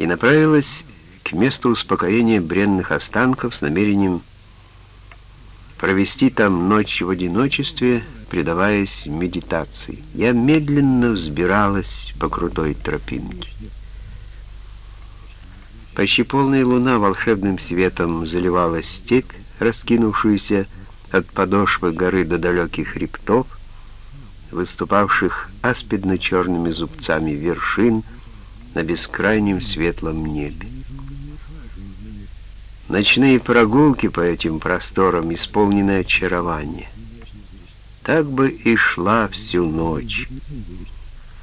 и направилась к месту успокоения бренных останков с намерением провести там ночь в одиночестве, предаваясь медитации. Я медленно взбиралась по крутой тропинке. Почти полная луна волшебным светом заливала степь, раскинувшуюся от подошвы горы до далеких хребтов, выступавших аспидно-черными зубцами вершин на бескрайнем светлом небе. Ночные прогулки по этим просторам исполнены очарования. Так бы и шла всю ночь.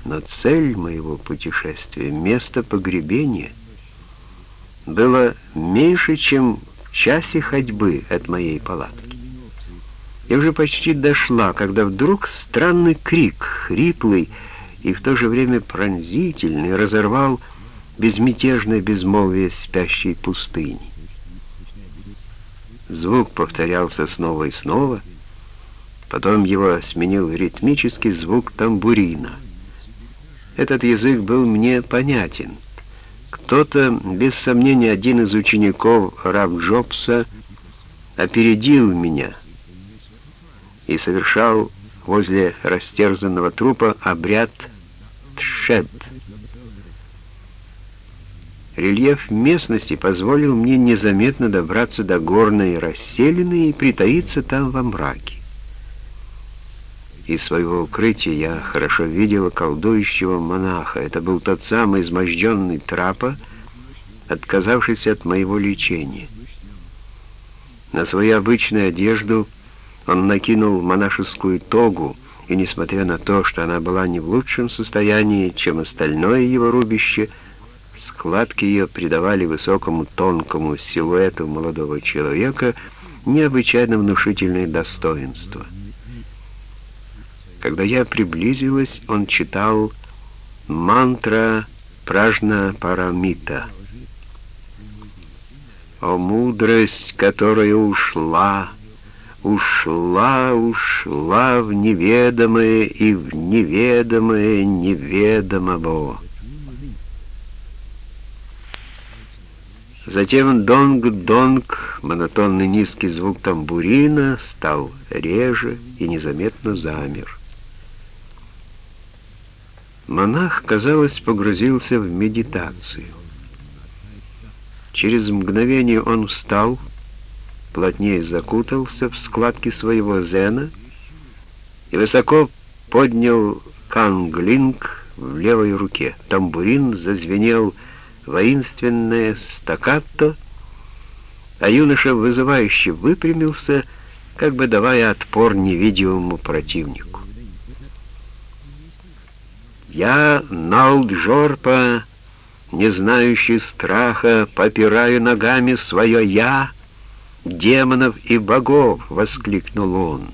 Но цель моего путешествия, место погребения, было меньше, чем в часе ходьбы от моей палатки. Я уже почти дошла, когда вдруг странный крик, хриплый и в то же время пронзительный, разорвал безмятежное безмолвие спящей пустыни. Звук повторялся снова и снова, потом его сменил ритмический звук тамбурина. Этот язык был мне понятен. Кто-то, без сомнения, один из учеников Рав Джобса, опередил меня — и совершал возле растерзанного трупа обряд тшед. Рельеф местности позволил мне незаметно добраться до горной расселины и притаиться там во мраке. Из своего укрытия я хорошо видел колдующего монаха. Это был тот самый изможденный трапа, отказавшийся от моего лечения. На свою обычную одежду он накинул монашескую тогу, и, несмотря на то, что она была не в лучшем состоянии, чем остальное его рубище, складки ее придавали высокому тонкому силуэту молодого человека необычайно внушительное достоинство. Когда я приблизилась, он читал мантра Пражна Парамита. «О мудрость, которая ушла!» Ушла, ушла в неведомое и в неведомое неведомого. Затем донг-донг, монотонный низкий звук тамбурина, стал реже и незаметно замер. Монах, казалось, погрузился в медитацию. Через мгновение он встал, плотнее закутался в складки своего зена и высоко поднял канглинг в левой руке. Тамбурин зазвенел воинственное стаккато, а юноша вызывающе выпрямился, как бы давая отпор невидимому противнику. «Я, Налджорпа, не знающий страха, попираю ногами свое «я», демонов и богов!» — воскликнул он.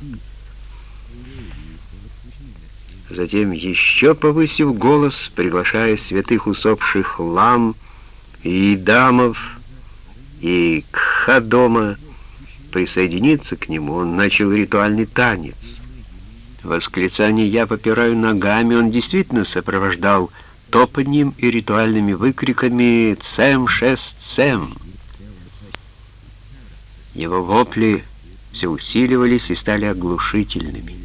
Затем, еще повысив голос, приглашая святых усопших лам и дамов и кхадома присоединиться к нему, он начал ритуальный танец. Восклицание «Я попираю ногами» он действительно сопровождал топаньем и ритуальными выкриками «Цем шест цем!» Его вопли все усиливались и стали оглушительными.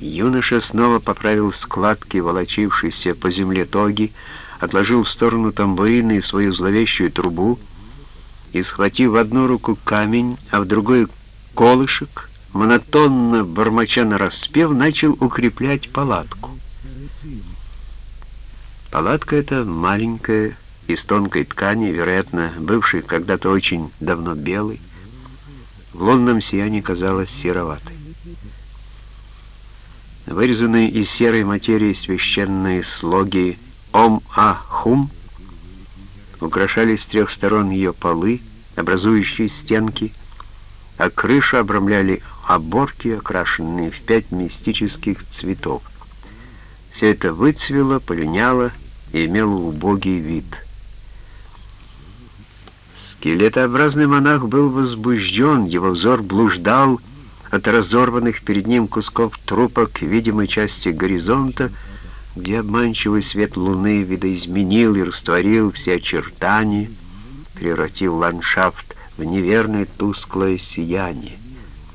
Юноша снова поправил складки, волочившейся по земле тоги, отложил в сторону тамбурины и свою зловещую трубу и, схватив в одну руку камень, а в другой колышек, монотонно, бормоча на распев, начал укреплять палатку. Палатка эта маленькая, из тонкой ткани, вероятно, бывшей когда-то очень давно белой, в лунном сиянии казалась сероватой. Вырезанные из серой материи священные слоги «Ом-А-Хум» украшали с трех сторон ее полы, образующие стенки, а крышу обрамляли оборки, окрашенные в пять мистических цветов. Все это выцвело, полиняло и имело убогий вид — Скелетообразный монах был возбужден, его взор блуждал от разорванных перед ним кусков трупа к видимой части горизонта, где обманчивый свет луны видоизменил и растворил все очертания, превратив ландшафт в неверное тусклое сияние.